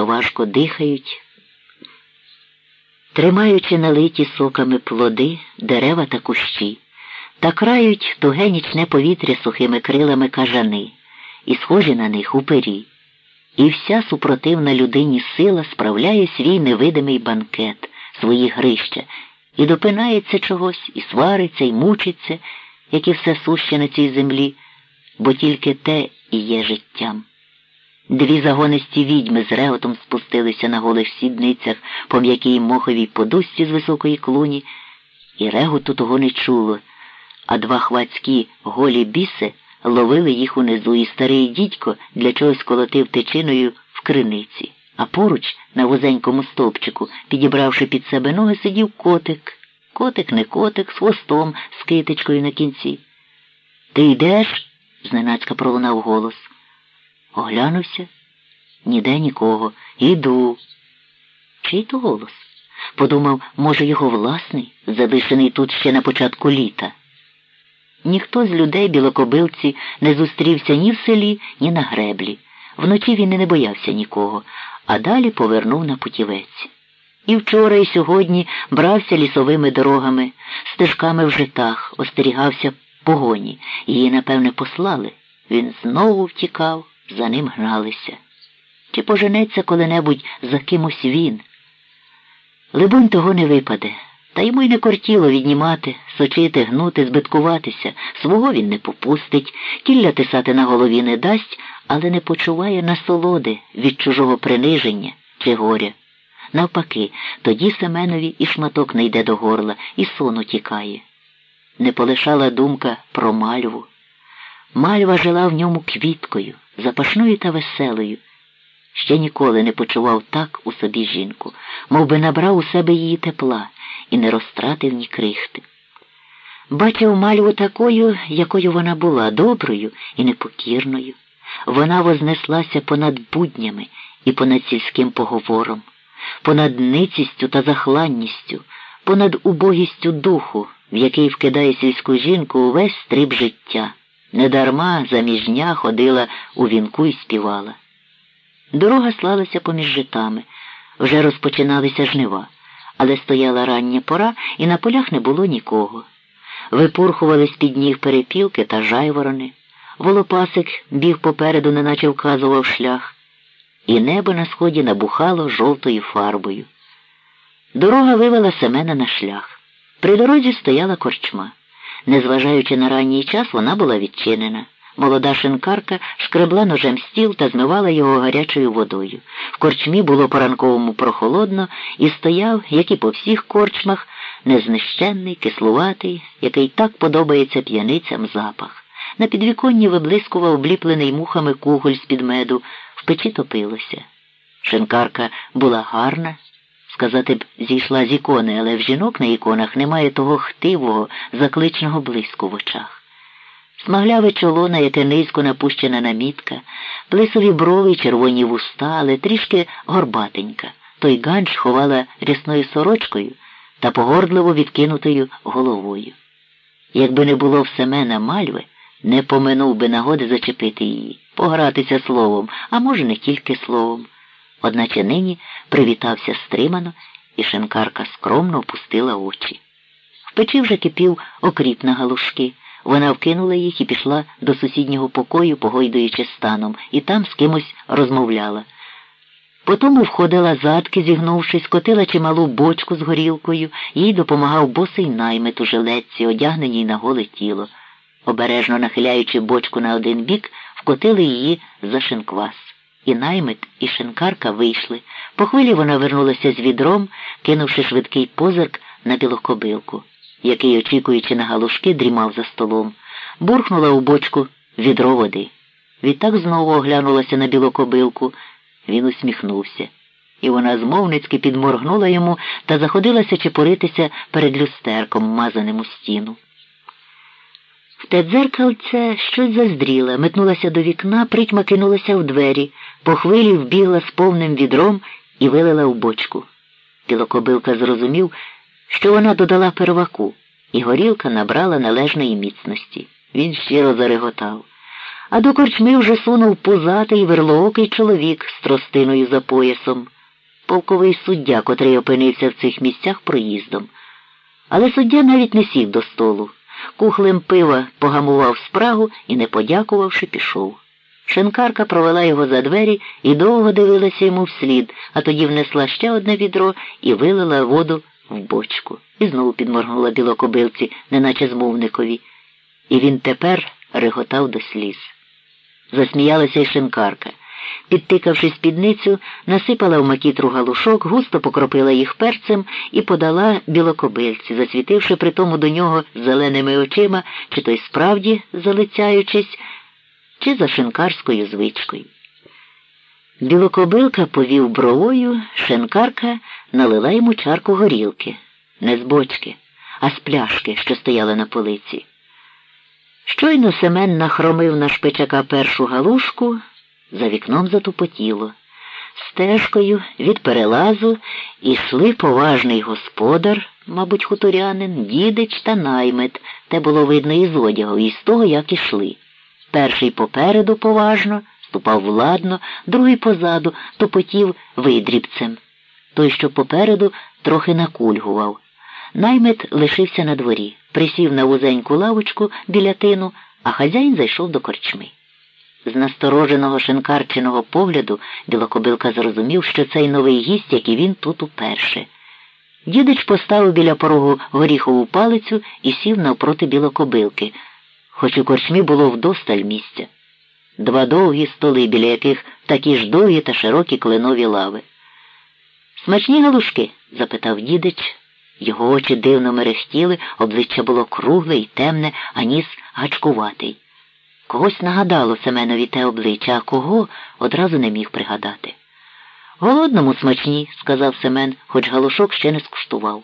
то важко дихають, тримаючи налиті соками плоди, дерева та кущі, та крають туге нічне повітря сухими крилами кажани і схожі на них упері. І вся супротивна людині сила справляє свій невидимий банкет, свої грища, і допинається чогось, і свариться, і мучиться, як і все суще на цій землі, бо тільки те і є життям. Дві загонисті відьми з реготом спустилися на голих сідницях по м'якій моховій подушці з високої клуні, і реготу того не чуло, а два хвацькі голі біси ловили їх унизу, і старий дідько для чогось колотив тичиною в криниці, а поруч, на вузенькому стовпчику, підібравши під себе ноги, сидів котик. Котик не котик, з хвостом, з китичкою на кінці. Ти йдеш? зненацька пролунав голос. Оглянувся. Ніде нікого. Іду. Чий то голос? Подумав, може, його власний, залишений тут ще на початку літа. Ніхто з людей білокобилці не зустрівся ні в селі, ні на греблі. Вночі він і не боявся нікого, а далі повернув на путівець. І вчора, і сьогодні брався лісовими дорогами, стежками в житах, остерігався погоні. Її, напевне, послали. Він знову втікав, за ним гналися. Чи поженеться коли-небудь за кимось він? Либонь того не випаде. Та йому й не кортіло віднімати, сочити, гнути, збиткуватися. Свого він не попустить, кілля тисати на голові не дасть, але не почуває насолоди від чужого приниження чи горя. Навпаки, тоді Семенові і шматок не йде до горла, і сон утікає. Не полишала думка про мальву. Мальва жила в ньому квіткою, запашною та веселою. Ще ніколи не почував так у собі жінку, мов би набрав у себе її тепла і не розтратив ні крихти. Бачив мальву такою, якою вона була, доброю і непокірною. Вона вознеслася понад буднями і понад сільським поговором, понад ницістю та захланністю, понад убогістю духу, в який вкидає сільську жінку увесь стриб життя. Недарма заміжня ходила у вінку і співала. Дорога слалася поміж житами, вже розпочиналися жнива але стояла рання пора, і на полях не було нікого. Випурхувались під ніг перепілки та жайворони. Волопасик біг попереду, неначе вказував шлях, і небо на сході набухало жовтою фарбою. Дорога вивела Семена на шлях. При дорозі стояла корчма. Незважаючи на ранній час, вона була відчинена. Молода шинкарка шкребла ножем стіл та змивала його гарячою водою. В корчмі було по-ранковому прохолодно і стояв, як і по всіх корчмах, незнищенний, кислуватий, який так подобається п'яницям запах. На підвіконні виблискував обліплений мухами куголь з-під меду, в печі топилося. Шинкарка була гарна, сказати б, зійшла з ікони, але в жінок на іконах немає того хтивого, закличного блиску в очах. Смагляве чоло, на яке низько напущена намітка, плисові брови червоні вуста, але трішки горбатенька. Той ганч ховала рясною сорочкою та погордливо відкинутою головою. Якби не було в Семена мальви, не поминув би нагоди зачепити її, погратися словом, а може, не тільки словом. Одначе нині привітався стримано, і шинкарка скромно опустила очі. В печі вже кипів окріп на галушки. Вона вкинула їх і пішла до сусіднього покою, погойдуючи станом, і там з кимось розмовляла. Потому входила задки, зігнувшись, котила чималу бочку з горілкою, їй допомагав босий наймит у жилетці, одягненій на голе тіло. Обережно нахиляючи бочку на один бік, вкотили її за шинквас. І наймит, і шинкарка вийшли. По хвилі вона вернулася з відром, кинувши швидкий позирк на білокобилку який, очікуючи на галушки, дрімав за столом, бурхнула у бочку відро води. Відтак знову оглянулася на білокобилку. Він усміхнувся, і вона змовницьки підморгнула йому та заходилася чепуритися перед люстерком, мазаним у стіну. В те дзеркальце щось заздріла, метнулася до вікна, притьма кинулася в двері, по хвилі вбігла з повним відром і вилила в бочку. Білокобилка зрозумів, що вона додала перваку, і горілка набрала належної міцності. Він щиро зареготав. А до корчми вже сунув пузатий верлоокий чоловік з тростиною за поясом, полковий суддя, котрий опинився в цих місцях проїздом. Але суддя навіть не сів до столу. Кухлем пива погамував спрагу і, не подякувавши, пішов. Шинкарка провела його за двері і довго дивилася йому вслід, а тоді внесла ще одне відро і вилила воду в бочку. І знову підморгнула білокобилці, неначе змовникові. І він тепер реготав до сліз. Засміялася й шинкарка. Підтикавши спідницю, насипала в макітру галушок, густо покропила їх перцем і подала білокобильці, засвітивши при тому до нього зеленими очима, чи то й справді залицяючись, чи за шинкарською звичкою. Білокобилка повів бровою, шинкарка налила йому чарку горілки, не з бочки, а з пляшки, що стояла на полиці. Щойно Семен нахромив на шпичака першу галушку, за вікном затупотіло. Стежкою від перелазу ішли поважний господар, мабуть, хуторянин, дідич та наймет, те було видно із одягу, і з того, як ішли. Перший попереду поважно, ступав владно, другий позаду тупотів видрібцем. Той, що попереду, трохи накульгував. Наймет лишився на дворі, присів на вузеньку лавочку біля тину, а хазяїн зайшов до корчми. З настороженого шинкарчиного погляду білокобилка зрозумів, що цей новий гість, як і він тут уперше. Дідич поставив біля порогу горіхову палицю і сів навпроти білокобилки, хоч у корчмі було вдосталь місця. Два довгі столи, біля яких такі ж довгі та широкі клинові лави. Смачні галушки? запитав дідич. Його очі дивно мерехтіли, обличчя було кругле і темне, а ніс гачкуватий. Когось нагадало Семенові те обличчя, а кого одразу не міг пригадати. Голодному смачні, сказав Семен, хоч галушок ще не скуштував.